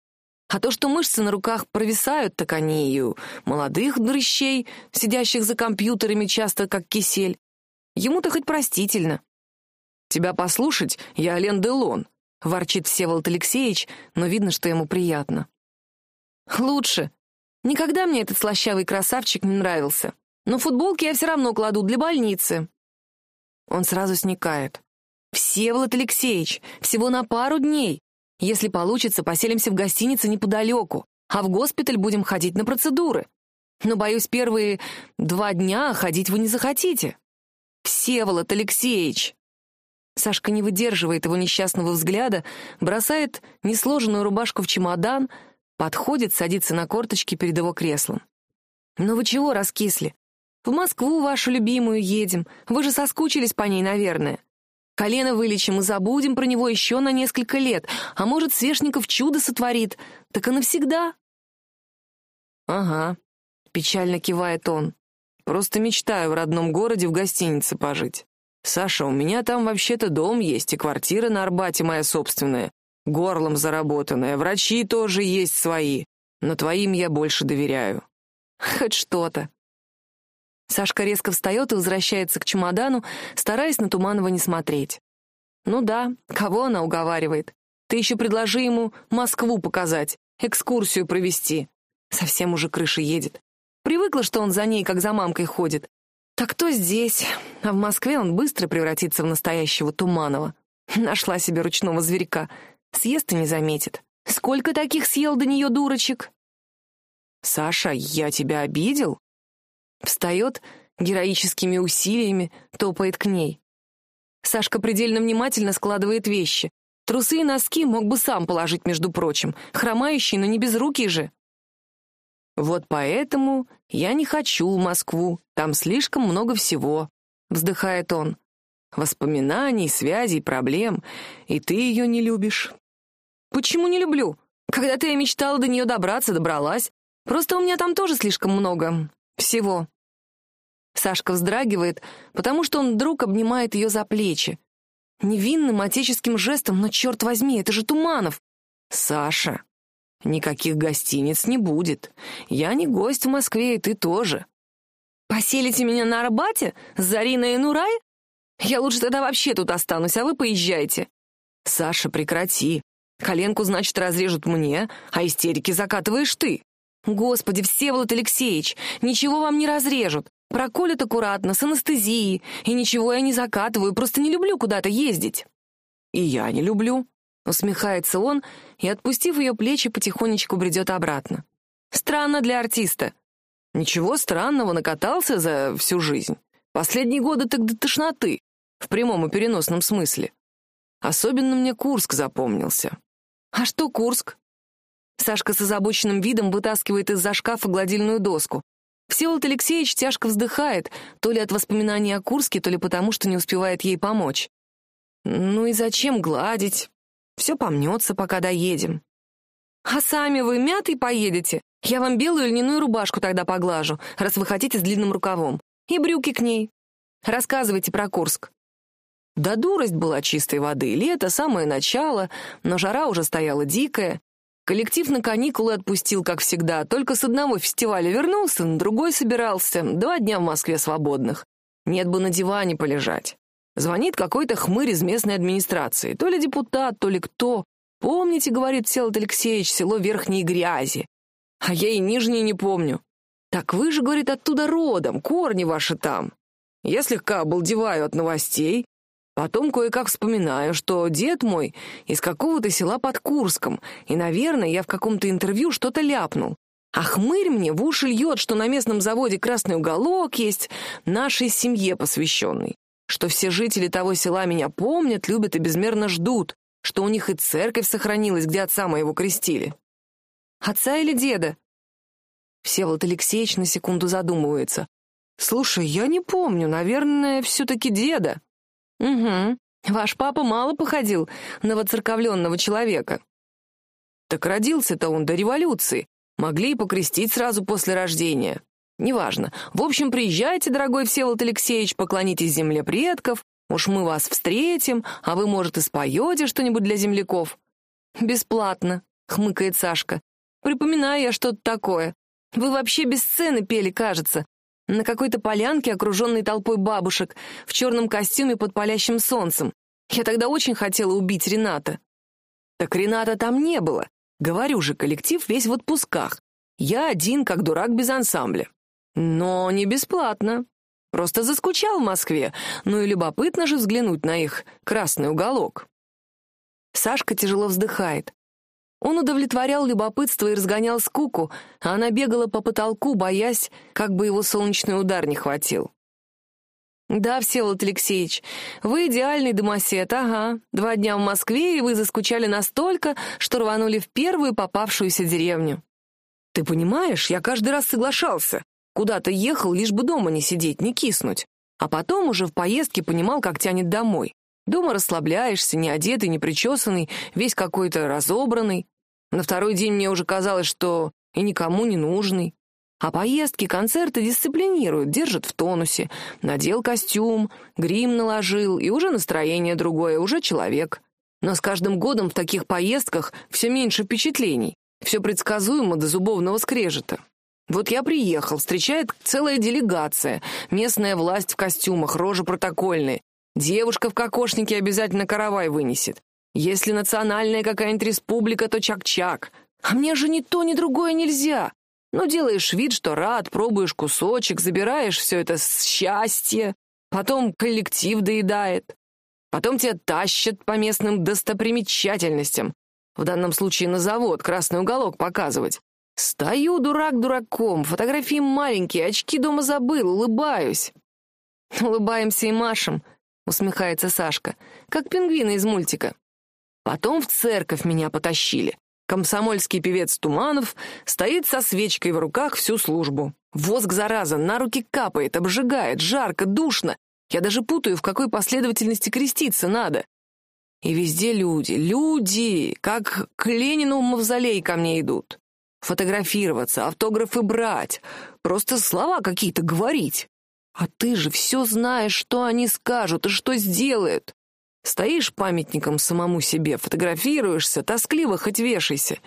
А то, что мышцы на руках провисают, так они и у молодых дрыщей, сидящих за компьютерами часто как кисель. Ему-то хоть простительно. «Тебя послушать, я Ален Делон», — ворчит Всеволод Алексеевич, но видно, что ему приятно. «Лучше. Никогда мне этот слащавый красавчик не нравился. Но футболки я все равно кладу для больницы». Он сразу сникает. «Всеволод Алексеевич, всего на пару дней. Если получится, поселимся в гостинице неподалеку, а в госпиталь будем ходить на процедуры. Но, боюсь, первые два дня ходить вы не захотите». Всеволод Алексеевич!» Сашка не выдерживает его несчастного взгляда, бросает несложенную рубашку в чемодан, подходит, садится на корточки перед его креслом. «Ну вы чего раскисли? В Москву вашу любимую едем. Вы же соскучились по ней, наверное. Колено вылечим и забудем про него еще на несколько лет, а может, Свешников чудо сотворит, так и навсегда». «Ага», — печально кивает он. Просто мечтаю в родном городе в гостинице пожить. Саша, у меня там вообще-то дом есть, и квартира на Арбате моя собственная, горлом заработанная, врачи тоже есть свои, но твоим я больше доверяю. Хоть что-то. Сашка резко встает и возвращается к чемодану, стараясь на Туманова не смотреть. Ну да, кого она уговаривает? Ты еще предложи ему Москву показать, экскурсию провести. Совсем уже крыша едет. Привыкла, что он за ней, как за мамкой, ходит. Так кто здесь? А в Москве он быстро превратится в настоящего Туманова. Нашла себе ручного зверька. Съест и не заметит. Сколько таких съел до нее дурочек? «Саша, я тебя обидел?» Встает, героическими усилиями топает к ней. Сашка предельно внимательно складывает вещи. Трусы и носки мог бы сам положить, между прочим. Хромающий, но не без руки же. «Вот поэтому я не хочу Москву, там слишком много всего», — вздыхает он. «Воспоминаний, связей, проблем, и ты ее не любишь». «Почему не люблю? Когда-то я мечтала до нее добраться, добралась. Просто у меня там тоже слишком много всего». Сашка вздрагивает, потому что он вдруг обнимает ее за плечи. Невинным отеческим жестом, но черт возьми, это же Туманов. «Саша», Никаких гостиниц не будет. Я не гость в Москве, и ты тоже. Поселите меня на Арбате? С Зариной и Нурай? Я лучше тогда вообще тут останусь, а вы поезжайте. Саша, прекрати. Коленку, значит, разрежут мне, а истерики закатываешь ты. Господи, Всеволод Алексеевич, ничего вам не разрежут. Проколят аккуратно, с анестезией. И ничего я не закатываю, просто не люблю куда-то ездить. И я не люблю. Усмехается он и, отпустив ее плечи, потихонечку бредет обратно. Странно для артиста. Ничего странного, накатался за всю жизнь. Последние годы так до тошноты, в прямом и переносном смысле. Особенно мне Курск запомнился. А что Курск? Сашка с озабоченным видом вытаскивает из-за шкафа гладильную доску. Всеволод Алексеевич тяжко вздыхает, то ли от воспоминаний о Курске, то ли потому, что не успевает ей помочь. «Ну и зачем гладить? Все помнется, пока доедем». «А сами вы мятый поедете? Я вам белую льняную рубашку тогда поглажу, раз вы хотите с длинным рукавом. И брюки к ней. Рассказывайте про Курск». Да дурость была чистой воды, лето, самое начало, но жара уже стояла дикая. Коллектив на каникулы отпустил, как всегда, только с одного фестиваля вернулся, на другой собирался, два дня в Москве свободных. Нет бы на диване полежать. Звонит какой-то хмырь из местной администрации, то ли депутат, то ли кто. «Помните, — говорит Селот Алексеевич, — село Верхней Грязи. А я и Нижней не помню. Так вы же, — говорит, — оттуда родом, корни ваши там. Я слегка обалдеваю от новостей, Потом кое-как вспоминаю, что дед мой из какого-то села под Курском, и, наверное, я в каком-то интервью что-то ляпнул. А хмырь мне в уши льет, что на местном заводе «Красный уголок» есть нашей семье посвященный, что все жители того села меня помнят, любят и безмерно ждут, что у них и церковь сохранилась, где отца моего крестили. Отца или деда? Всеволод Алексеевич на секунду задумывается. «Слушай, я не помню, наверное, все-таки деда». «Угу. Ваш папа мало походил на воцерковленного человека». «Так родился-то он до революции. Могли и покрестить сразу после рождения. Неважно. В общем, приезжайте, дорогой Всеволод Алексеевич, поклонитесь земле предков. Уж мы вас встретим, а вы, может, и споете что-нибудь для земляков». «Бесплатно», — хмыкает Сашка. «Припоминаю я что-то такое. Вы вообще без сцены пели, кажется на какой-то полянке, окруженной толпой бабушек, в черном костюме под палящим солнцем. Я тогда очень хотела убить Рената. Так Рената там не было. Говорю же, коллектив весь в отпусках. Я один, как дурак без ансамбля. Но не бесплатно. Просто заскучал в Москве, ну и любопытно же взглянуть на их красный уголок. Сашка тяжело вздыхает. Он удовлетворял любопытство и разгонял скуку, а она бегала по потолку, боясь, как бы его солнечный удар не хватил. «Да, Всеволод Алексеевич, вы идеальный домосед, ага. Два дня в Москве, и вы заскучали настолько, что рванули в первую попавшуюся деревню». «Ты понимаешь, я каждый раз соглашался. Куда-то ехал, лишь бы дома не сидеть, не киснуть. А потом уже в поездке понимал, как тянет домой. Дома расслабляешься, не одетый, не причесанный, весь какой-то разобранный. На второй день мне уже казалось, что и никому не нужный. А поездки, концерты дисциплинируют, держат в тонусе. Надел костюм, грим наложил, и уже настроение другое, уже человек. Но с каждым годом в таких поездках все меньше впечатлений. Все предсказуемо до зубовного скрежета. Вот я приехал, встречает целая делегация, местная власть в костюмах, рожи протокольные. Девушка в кокошнике обязательно каравай вынесет. Если национальная какая-нибудь республика, то чак-чак. А мне же ни то, ни другое нельзя. Ну, делаешь вид, что рад, пробуешь кусочек, забираешь все это с счастья. Потом коллектив доедает. Потом тебя тащат по местным достопримечательностям. В данном случае на завод, красный уголок показывать. Стою дурак дураком, фотографии маленькие, очки дома забыл, улыбаюсь. Улыбаемся и машем, усмехается Сашка, как пингвины из мультика. Потом в церковь меня потащили. Комсомольский певец Туманов стоит со свечкой в руках всю службу. Воск, зараза, на руки капает, обжигает, жарко, душно. Я даже путаю, в какой последовательности креститься надо. И везде люди, люди, как к Ленину в мавзолей ко мне идут. Фотографироваться, автографы брать, просто слова какие-то говорить. А ты же все знаешь, что они скажут и что сделают. Стоишь памятником самому себе, фотографируешься, тоскливо хоть вешайся.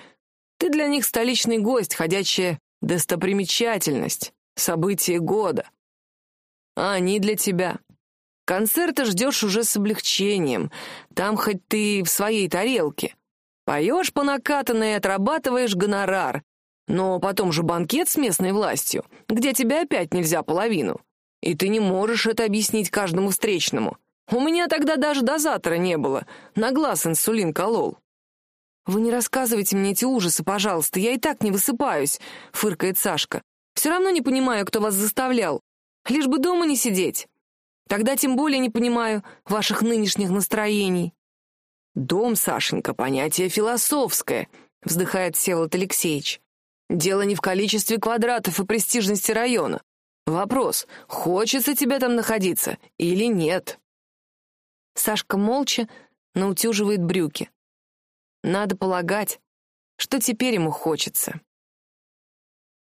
Ты для них столичный гость, ходячая достопримечательность, событие года. А они для тебя Концерта ждешь уже с облегчением. Там хоть ты в своей тарелке. Поешь по накатанной и отрабатываешь гонорар. Но потом же банкет с местной властью, где тебе опять нельзя половину. И ты не можешь это объяснить каждому встречному. У меня тогда даже дозатора не было. На глаз инсулин колол. «Вы не рассказывайте мне эти ужасы, пожалуйста, я и так не высыпаюсь», — фыркает Сашка. «Все равно не понимаю, кто вас заставлял. Лишь бы дома не сидеть. Тогда тем более не понимаю ваших нынешних настроений». «Дом, Сашенька, понятие философское», — вздыхает Всеволод Алексеевич. «Дело не в количестве квадратов и престижности района. Вопрос, хочется тебе там находиться или нет?» Сашка молча наутюживает брюки. Надо полагать, что теперь ему хочется.